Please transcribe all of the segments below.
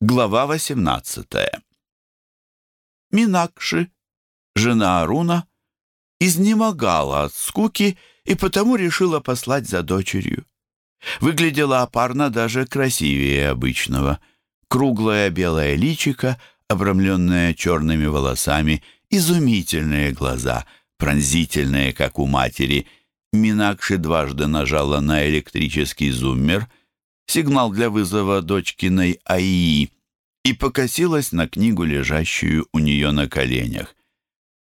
Глава 18 Минакши, жена Аруна, изнемогала от скуки и потому решила послать за дочерью. Выглядела опарно даже красивее обычного. Круглое белое личико, обрамленное черными волосами, изумительные глаза, пронзительные, как у матери. Минакши дважды нажала на электрический зуммер — сигнал для вызова дочкиной АИ, и покосилась на книгу, лежащую у нее на коленях.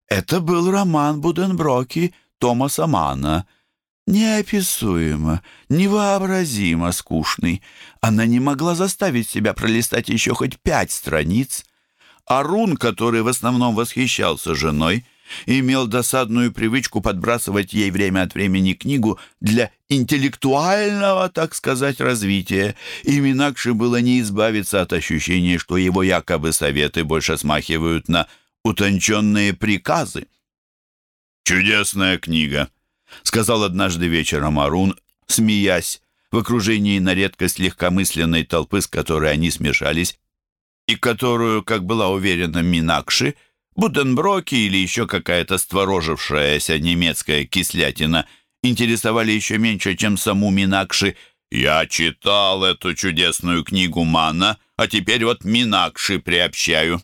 Это был роман Буденброки Томаса Манна. Неописуемо, невообразимо скучный. Она не могла заставить себя пролистать еще хоть пять страниц. Арун, который в основном восхищался женой, — имел досадную привычку подбрасывать ей время от времени книгу для интеллектуального, так сказать, развития. Им инакше было не избавиться от ощущения, что его якобы советы больше смахивают на утонченные приказы. «Чудесная книга», — сказал однажды вечером Арун, смеясь, в окружении на редкость легкомысленной толпы, с которой они смешались, и которую, как была уверена Минакши, — Буденброки или еще какая-то створожившаяся немецкая кислятина интересовали еще меньше, чем саму Минакши. «Я читал эту чудесную книгу Мана, а теперь вот Минакши приобщаю».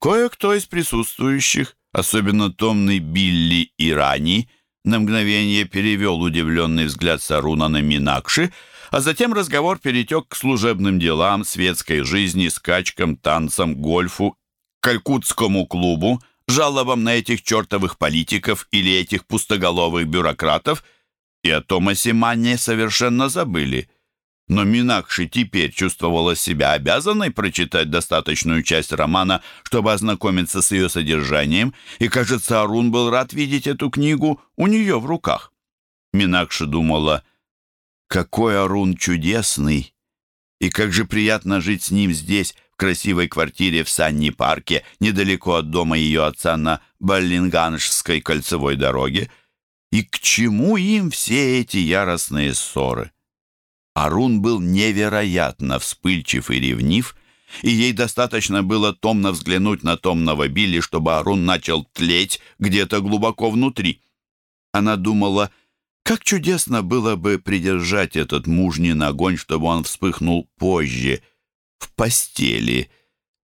Кое-кто из присутствующих, особенно томный Билли и Рани, на мгновение перевел удивленный взгляд Саруна на Минакши, а затем разговор перетек к служебным делам, светской жизни, скачкам, танцам, гольфу Калькутскому клубу, жалобам на этих чертовых политиков или этих пустоголовых бюрократов, и о Томасе Манне совершенно забыли. Но Минакши теперь чувствовала себя обязанной прочитать достаточную часть романа, чтобы ознакомиться с ее содержанием, и, кажется, Арун был рад видеть эту книгу у нее в руках. Минакши думала, «Какой Арун чудесный! И как же приятно жить с ним здесь, красивой квартире в Санни-парке, недалеко от дома ее отца на Баллинганшской кольцевой дороге. И к чему им все эти яростные ссоры? Арун был невероятно вспыльчив и ревнив, и ей достаточно было томно взглянуть на томного Билли, чтобы Арун начал тлеть где-то глубоко внутри. Она думала, как чудесно было бы придержать этот мужний огонь, чтобы он вспыхнул позже — в постели.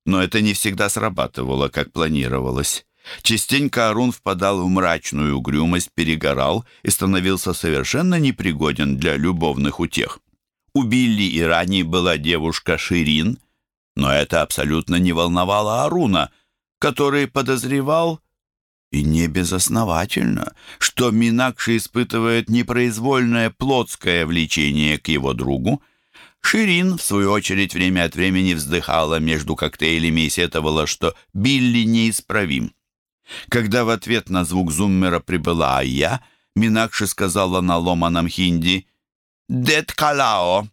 Но это не всегда срабатывало, как планировалось. Частенько Арун впадал в мрачную угрюмость, перегорал и становился совершенно непригоден для любовных утех. У Билли и Рани была девушка Ширин, но это абсолютно не волновало Аруна, который подозревал, и не безосновательно, что Минакши испытывает непроизвольное плотское влечение к его другу, Ширин, в свою очередь, время от времени вздыхала между коктейлями и сетовала, что Билли неисправим. Когда в ответ на звук зуммера прибыла Айя, Минакши сказала на ломаном хинди «Дед Калао».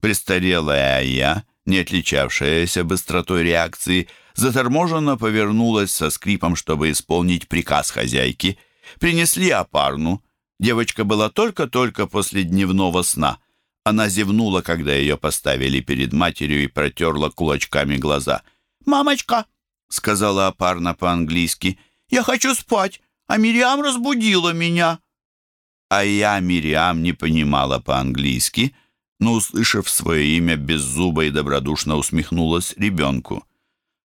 Престарелая Айя, не отличавшаяся быстротой реакции, заторможенно повернулась со скрипом, чтобы исполнить приказ хозяйки. Принесли опарну. Девочка была только-только после дневного сна — она зевнула, когда ее поставили перед матерью и протерла кулачками глаза. «Мамочка!» — сказала опарно по-английски. «Я хочу спать, а Мириам разбудила меня». А я, Мириам, не понимала по-английски, но, услышав свое имя, беззубо и добродушно усмехнулась ребенку.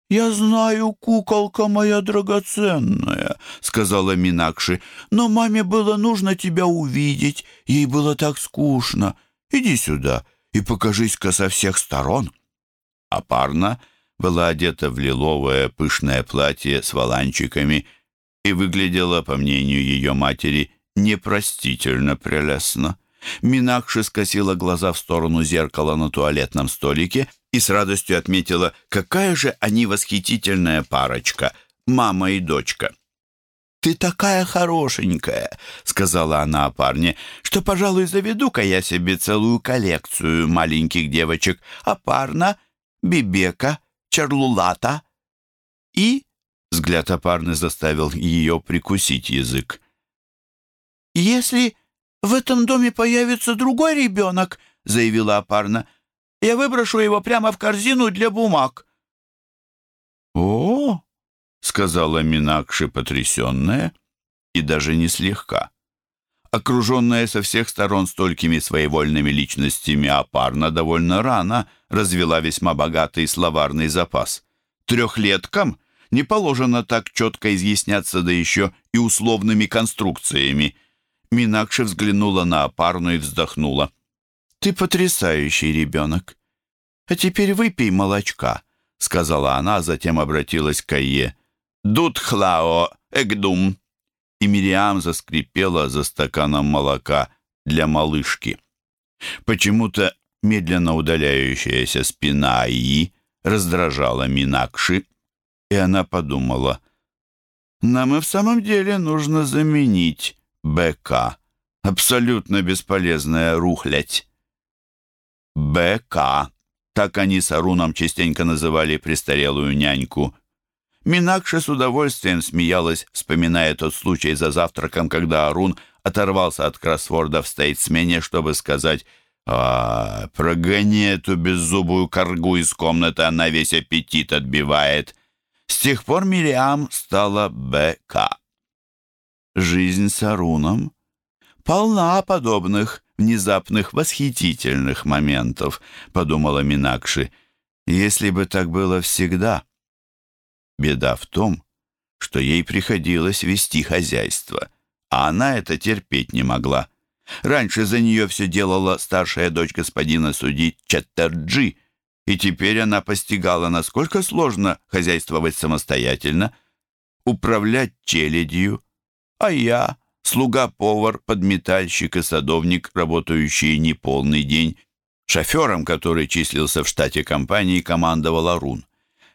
«Я знаю, куколка моя драгоценная», — сказала Минакши, «но маме было нужно тебя увидеть, ей было так скучно. Иди сюда и покажись-ка со всех сторон». А Парна была одета в лиловое пышное платье с воланчиками и выглядела, по мнению ее матери, непростительно прелестно. Минакши скосила глаза в сторону зеркала на туалетном столике и с радостью отметила, какая же они восхитительная парочка, мама и дочка. «Ты такая хорошенькая», — сказала она о парне, «что, пожалуй, заведу-ка я себе целую коллекцию маленьких девочек. Апарна, Бибека, Чарлулата и...» Взгляд опарны заставил ее прикусить язык. «Если в этом доме появится другой ребенок», — заявила опарна, Я выброшу его прямо в корзину для бумаг». «О!» — сказала Минакши, потрясенная, и даже не слегка. Окруженная со всех сторон столькими своевольными личностями, Апарна довольно рано развела весьма богатый словарный запас. Трехлеткам не положено так четко изъясняться, да еще и условными конструкциями. Минакши взглянула на Апарну и вздохнула. «Ты потрясающий ребенок. А теперь выпей молочка», — сказала она, а затем обратилась к Айе. «Дудхлао эгдум» и Мириам заскрипела за стаканом молока для малышки. Почему-то медленно удаляющаяся спина Аи раздражала Минакши, и она подумала, «Нам и в самом деле нужно заменить БК. Абсолютно бесполезная рухлядь». БК. Так они с Аруном частенько называли престарелую няньку Минакша с удовольствием смеялась, вспоминая тот случай за завтраком, когда Арун оторвался от кроссворда в стейтсмене, чтобы сказать «А, прогони эту беззубую коргу из комнаты, она весь аппетит отбивает». С тех пор Мириам стала БК. Жизнь с Аруном полна подобных внезапных восхитительных моментов, подумала Минакши. Если бы так было всегда... Беда в том, что ей приходилось вести хозяйство, а она это терпеть не могла. Раньше за нее все делала старшая дочь господина судьи Чаттерджи, и теперь она постигала, насколько сложно хозяйствовать самостоятельно, управлять челядью, а я, слуга-повар, подметальщик и садовник, работающие неполный день, шофером, который числился в штате компании, командовал Арун,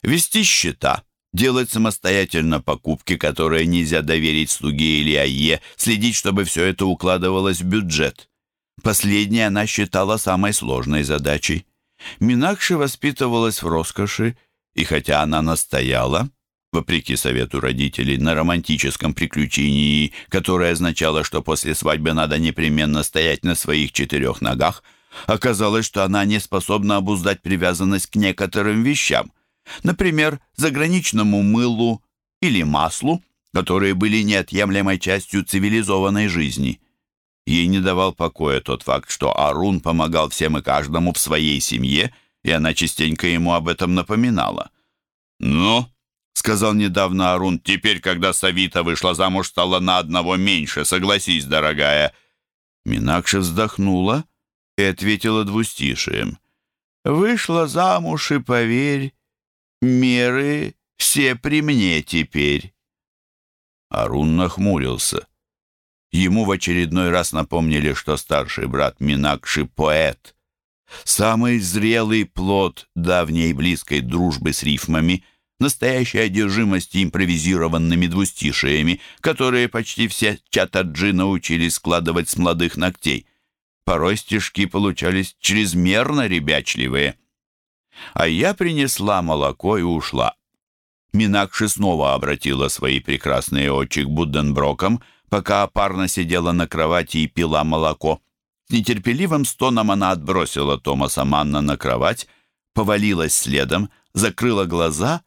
вести счета — делать самостоятельно покупки, которые нельзя доверить слуге или АЕ, следить, чтобы все это укладывалось в бюджет. Последнее она считала самой сложной задачей. Минакши воспитывалась в роскоши, и хотя она настояла, вопреки совету родителей, на романтическом приключении, которое означало, что после свадьбы надо непременно стоять на своих четырех ногах, оказалось, что она не способна обуздать привязанность к некоторым вещам. Например, заграничному мылу или маслу, которые были неотъемлемой частью цивилизованной жизни. Ей не давал покоя тот факт, что Арун помогал всем и каждому в своей семье, и она частенько ему об этом напоминала. «Ну», — сказал недавно Арун, — «теперь, когда Савита вышла замуж, стало на одного меньше, согласись, дорогая». Минакша вздохнула и ответила двустишием. «Вышла замуж и, поверь, меры все при мне теперь». Арун нахмурился. Ему в очередной раз напомнили, что старший брат Минакши — поэт. Самый зрелый плод давней близкой дружбы с рифмами, настоящей одержимости импровизированными двустишиями, которые почти все чатаджи научились складывать с молодых ногтей. Порой стишки получались чрезмерно ребячливые — а я принесла молоко и ушла. Минакши снова обратила свои прекрасные очи к Будденброкам, пока парна сидела на кровати и пила молоко. С нетерпеливым стоном она отбросила Томаса Манна на кровать, повалилась следом, закрыла глаза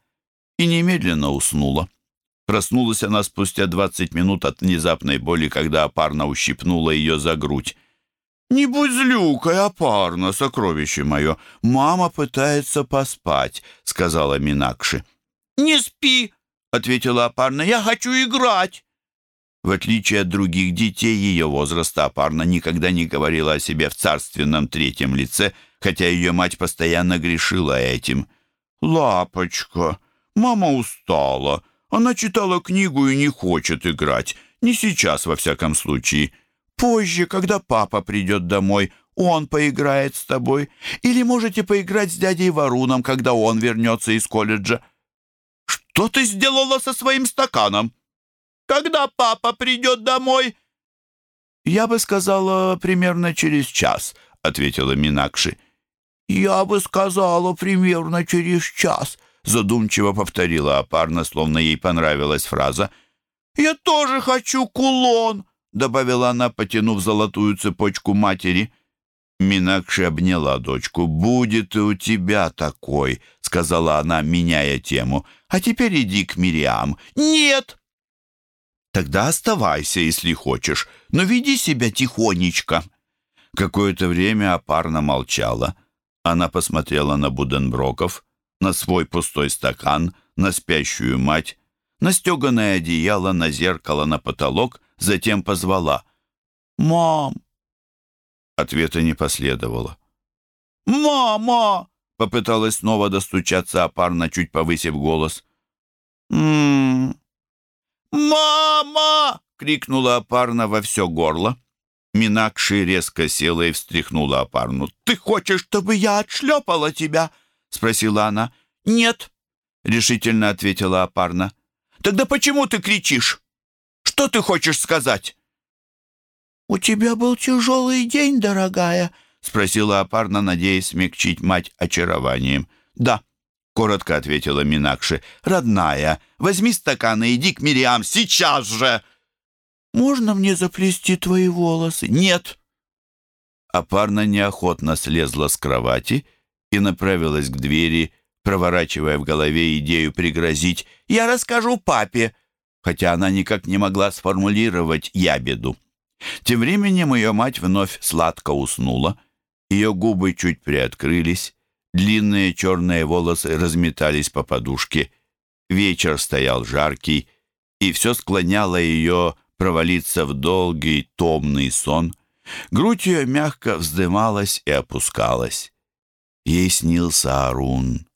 и немедленно уснула. Проснулась она спустя двадцать минут от внезапной боли, когда парна ущипнула ее за грудь. «Не будь злюкой, опарно, сокровище мое. Мама пытается поспать», — сказала Минакши. «Не спи», — ответила опарна, — «я хочу играть». В отличие от других детей ее возраста, опарна никогда не говорила о себе в царственном третьем лице, хотя ее мать постоянно грешила этим. «Лапочка, мама устала. Она читала книгу и не хочет играть. Не сейчас, во всяком случае. Позже, когда папа придет домой, он поиграет с тобой. Или можете поиграть с дядей Варуном, когда он вернется из колледжа. Что ты сделала со своим стаканом? Когда папа придет домой? Я бы сказала, примерно через час, ответила Минакши. Я бы сказала, примерно через час, задумчиво повторила Апарна, словно ей понравилась фраза. «Я тоже хочу кулон!» — добавила она, потянув золотую цепочку матери. Минакши обняла дочку. «Будет и у тебя такой», — сказала она, меняя тему. «А теперь иди к Мириам». «Нет!» «Тогда оставайся, если хочешь, но веди себя тихонечко». Какое-то время опарно молчала. Она посмотрела на Буденброков, на свой пустой стакан, на спящую мать, на стеганое одеяло, на зеркало, на потолок, затем позвала. «Мам!» Ответа не последовало. «Мама!» — попыталась снова достучаться опарно, чуть повысив голос. «М-м-м!» «Мама!» — крикнула опарно во все горло. Минакши резко села и встряхнула опарну. «Ты хочешь, чтобы я отшлепала тебя?» — спросила она. «Нет», — решительно ответила опарна. «Тогда почему ты кричишь? Что ты хочешь сказать?» «У тебя был тяжелый день, дорогая?» — спросила Апарна, надеясь смягчить мать очарованием. «Да», — коротко ответила Минакши. «Родная, возьми стакан и иди к Мириам сейчас же!» «Можно мне заплести твои волосы?» «Нет!» Апарна неохотно слезла с кровати и направилась к двери, проворачивая в голове идею пригрозить «Я расскажу папе», хотя она никак не могла сформулировать ябеду. Тем временем ее мать вновь сладко уснула. Ее губы чуть приоткрылись, длинные черные волосы разметались по подушке. Вечер стоял жаркий, и все склоняло ее провалиться в долгий, томный сон. Грудь ее мягко вздымалась и опускалась. Ей снился Арун.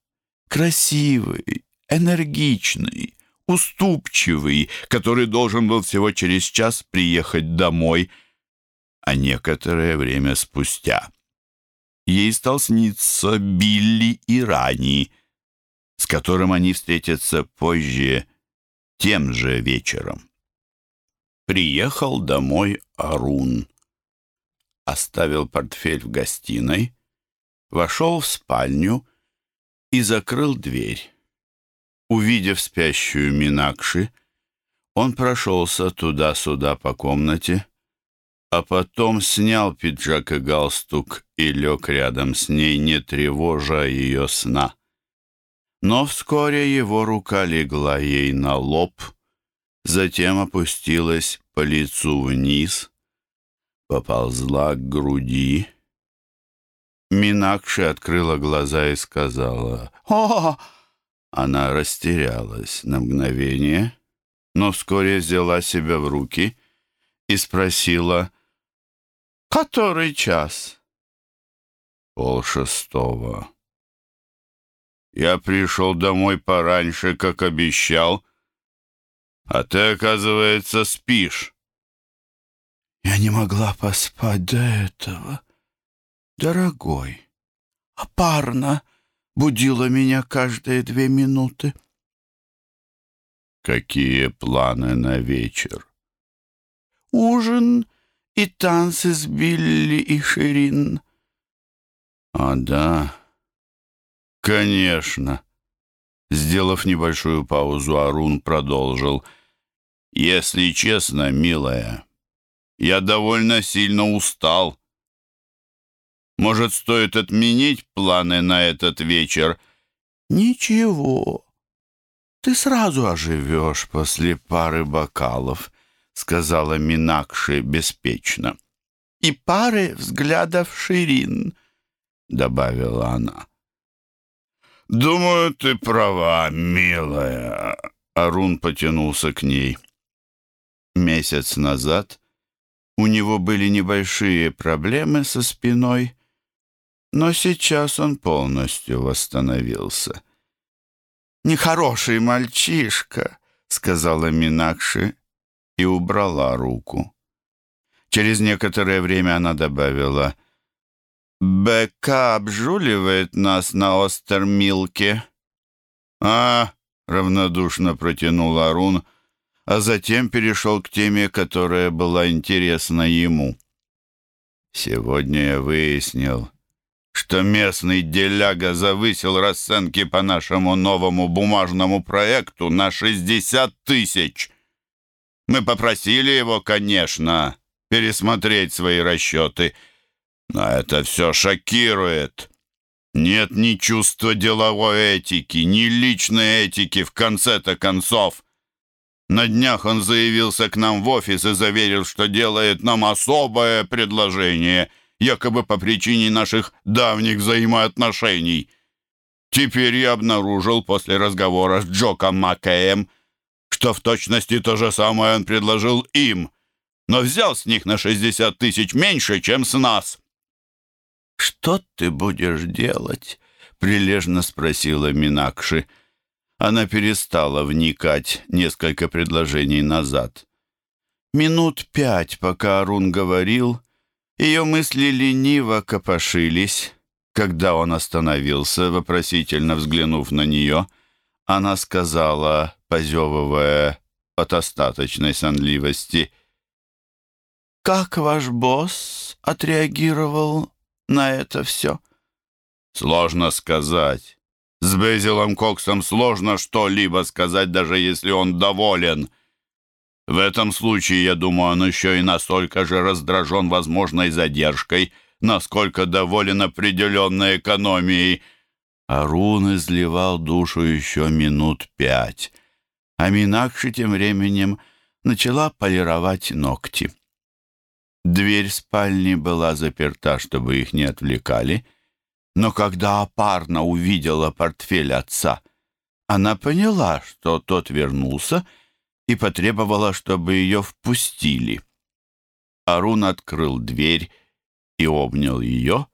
Красивый, энергичный, уступчивый, который должен был всего через час приехать домой, а некоторое время спустя. Ей стал сниться Билли и Рани, с которым они встретятся позже, тем же вечером. Приехал домой Арун. Оставил портфель в гостиной, вошел в спальню и закрыл дверь. Увидев спящую Минакши, он прошелся туда-сюда по комнате, а потом снял пиджак и галстук и лег рядом с ней, не тревожа ее сна. Но вскоре его рука легла ей на лоб, затем опустилась по лицу вниз, поползла к груди. Минакши открыла глаза и сказала «О!» Она растерялась на мгновение, но вскоре взяла себя в руки и спросила, «Который час?» «Пол шестого». «Я пришел домой пораньше, как обещал, а ты, оказывается, спишь». «Я не могла поспать до этого, дорогой. А парно...» будила меня каждые две минуты. Какие планы на вечер? Ужин и танцы с Билли и Ширин. А да, конечно. Сделав небольшую паузу, Арун продолжил. «Если честно, милая, я довольно сильно устал. Может, стоит отменить планы на этот вечер?» «Ничего. Ты сразу оживешь после пары бокалов», — сказала Минакши беспечно. «И пары взглядов Ширин», — добавила она. «Думаю, ты права, милая», — Арун потянулся к ней. Месяц назад у него были небольшие проблемы со спиной, но сейчас он полностью восстановился. «Нехороший мальчишка», — сказала Минакши и убрала руку. Через некоторое время она добавила, «БК обжуливает нас на Остермилке». «А», — равнодушно протянул Арун, а затем перешел к теме, которая была интересна ему. «Сегодня я выяснил, что местный деляга завысил расценки по нашему новому бумажному проекту на 60 тысяч. Мы попросили его, конечно, пересмотреть свои расчеты. Но это все шокирует. Нет ни чувства деловой этики, ни личной этики в конце-то концов. На днях он заявился к нам в офис и заверил, что делает нам особое предложение, якобы по причине наших давних взаимоотношений. Теперь я обнаружил после разговора с Джоком Маккеем, что в точности то же самое он предложил им, но взял с них на 60 тысяч меньше, чем с нас. «Что ты будешь делать?» — прилежно спросила Минакши. Она перестала вникать несколько предложений назад. Минут пять, пока Арун говорил, ее мысли лениво копошились. Когда он остановился, вопросительно взглянув на нее, она сказала, позевывая от остаточной сонливости, «Как ваш босс отреагировал на это все?» «Сложно сказать. С Безилом Коксом сложно что-либо сказать, даже если он доволен. В этом случае, я думаю, он еще и настолько же раздражен возможной задержкой, насколько доволен определенной экономией». Арун изливал душу еще минут пять, а Минакши тем временем начала полировать ногти. Дверь спальни была заперта, чтобы их не отвлекали, но когда Апарна увидела портфель отца, она поняла, что тот вернулся и потребовала, чтобы ее впустили. Арун открыл дверь и обнял ее,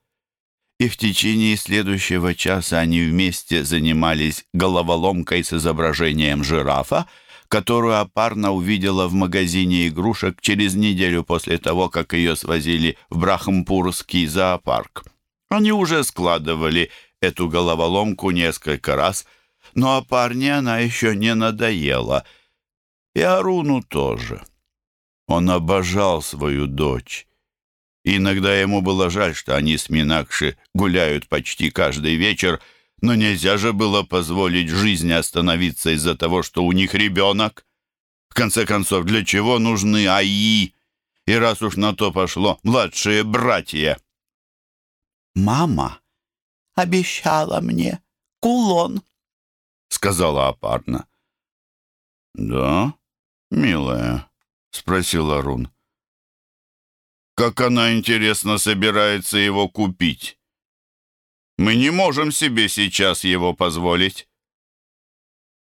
и в течение следующего часа они вместе занимались головоломкой с изображением жирафа, которую Апарна увидела в магазине игрушек через неделю после того, как ее свозили в Брахампурский зоопарк. Они уже складывали эту головоломку несколько раз, но Апарне она еще не надоела. И Аруну тоже. Он обожал свою дочь. И иногда ему было жаль, что они с Минакши гуляют почти каждый вечер, но нельзя же было позволить жизни остановиться из-за того, что у них ребенок. В конце концов, для чего нужны АИ? И раз уж на то пошло, младшие братья. «Мама обещала мне кулон», — сказала Апарна. «Да, милая?» — спросил Арун. «Как она, интересно, собирается его купить?» Мы не можем себе сейчас его позволить».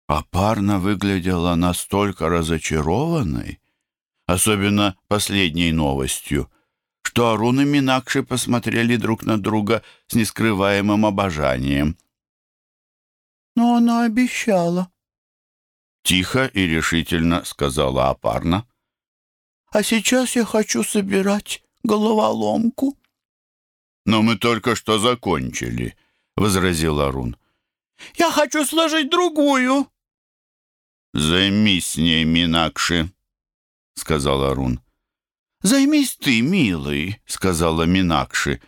А выглядела настолько разочарованной, особенно последней новостью, что Арун и Минакши посмотрели друг на друга с нескрываемым обожанием. «Но она обещала», — тихо и решительно сказала Апарна. «А сейчас я хочу собирать головоломку». «Но мы только что закончили», — возразил Арун. «Я хочу сложить другую». «Займись с ней, Минакши», — сказал Арун. «Займись ты, милый», — сказала Минакши.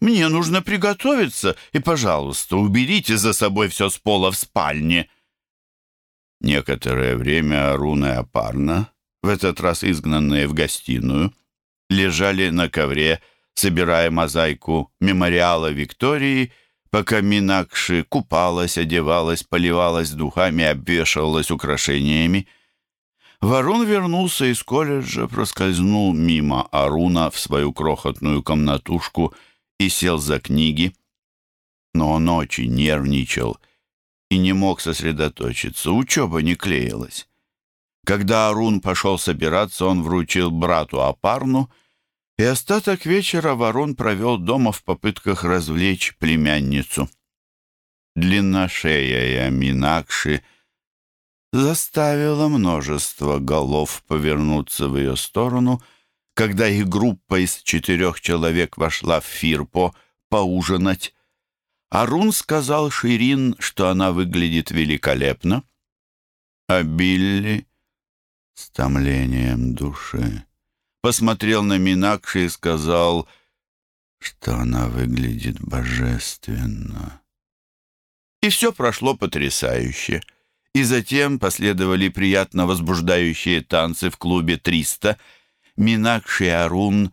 «Мне нужно приготовиться, и, пожалуйста, уберите за собой все с пола в спальне». Некоторое время Арун и Апарна, в этот раз изгнанные в гостиную, лежали на ковре, собирая мозаику мемориала Виктории, пока Минакши купалась, одевалась, поливалась духами, обвешивалась украшениями. Варун вернулся из колледжа, проскользнул мимо Аруна в свою крохотную комнатушку и сел за книги. Но он очень нервничал и не мог сосредоточиться, учеба не клеилась. Когда Арун пошел собираться, он вручил брату Апарну — и остаток вечера Ворон провел дома в попытках развлечь племянницу. Длинношея Минакши заставила множество голов повернуться в ее сторону, когда их группа из четырех человек вошла в Фирпо поужинать. Арун сказал Ширин, что она выглядит великолепно, а Билли с томлением души посмотрел на Минакши и сказал, что она выглядит божественно. И все прошло потрясающе. И затем последовали приятно возбуждающие танцы в клубе «Триста». Минакши и Арун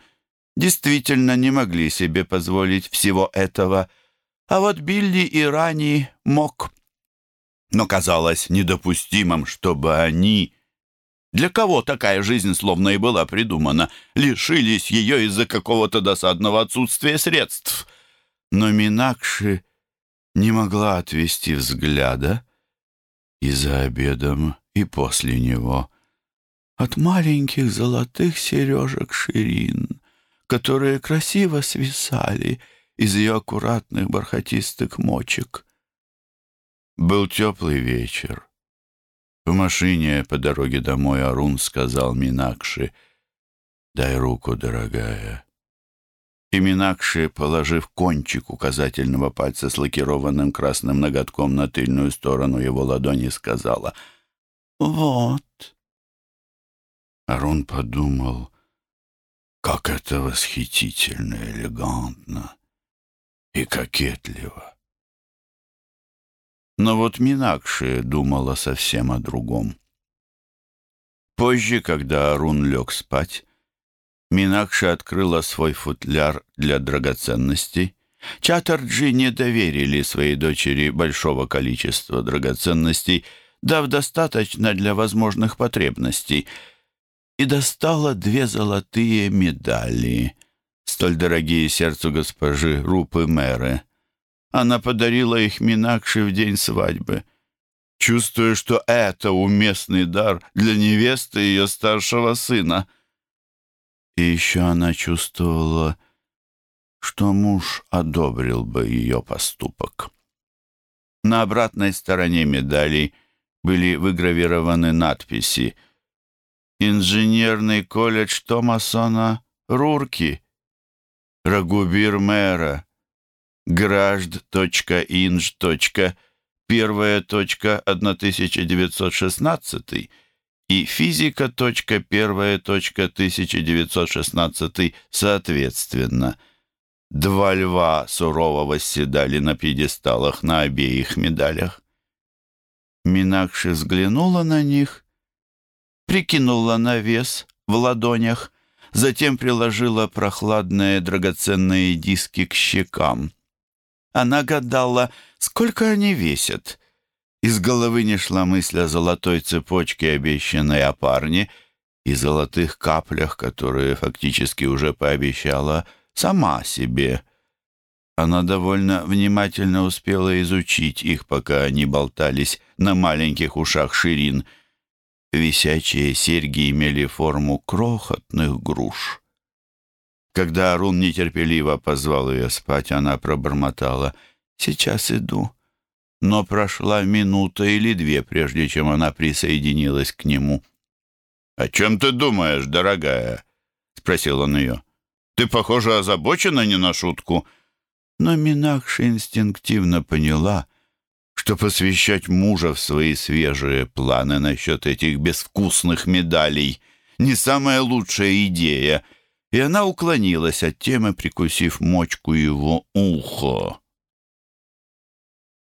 действительно не могли себе позволить всего этого, а вот Билли и Рани мог. Но казалось недопустимым, чтобы они, для кого такая жизнь словно и была придумана, лишились ее из-за какого-то досадного отсутствия средств. Но Минакши не могла отвести взгляда и за обедом, и после него от маленьких золотых сережек Ширин, которые красиво свисали из ее аккуратных бархатистых мочек. Был теплый вечер. В машине по дороге домой Арун сказал Минакши, «Дай руку, дорогая». И Минакши, положив кончик указательного пальца с лакированным красным ноготком на тыльную сторону его ладони, сказала, «Вот». Арун подумал, как это восхитительно, элегантно и кокетливо. Но вот Минакши думала совсем о другом. Позже, когда Арун лег спать, Минакши открыла свой футляр для драгоценностей. Чатарджи не доверили своей дочери большого количества драгоценностей, дав достаточно для возможных потребностей — и достала две золотые медали, столь дорогие сердцу госпожи Рупы Мэры. Она подарила их Минакши в день свадьбы, чувствуя, что это уместный дар для невесты ее старшего сына. И еще она чувствовала, что муж одобрил бы ее поступок. На обратной стороне медалей были выгравированы надписи инженерный колледж Томасона Рурки, Рагубир мэра, гражд.инж. Первая точка 1916 и физика. Первая точка 1916 соответственно. Два льва сурово восседали на пьедесталах на обеих медалях. Минакши взглянула на них прикинула на вес в ладонях, затем приложила прохладные драгоценные диски к щекам. Она гадала, сколько они весят. Из головы не шла мысль о золотой цепочке, обещанной о парне, и золотых каплях, которые фактически уже пообещала сама себе. Она довольно внимательно успела изучить их, пока они болтались на маленьких ушах Ширин — Висячие серьги имели форму крохотных груш. Когда Арун нетерпеливо позвал ее спать, она пробормотала «Сейчас иду». Но прошла минута или две, прежде чем она присоединилась к нему. «О чем ты думаешь, дорогая?» — спросил он ее. «Ты, похоже, озабочена не на шутку». Но Минакша инстинктивно поняла, что посвящать мужа в свои свежие планы насчет этих безвкусных медалей не самая лучшая идея, и она уклонилась от темы, прикусив мочку его уха.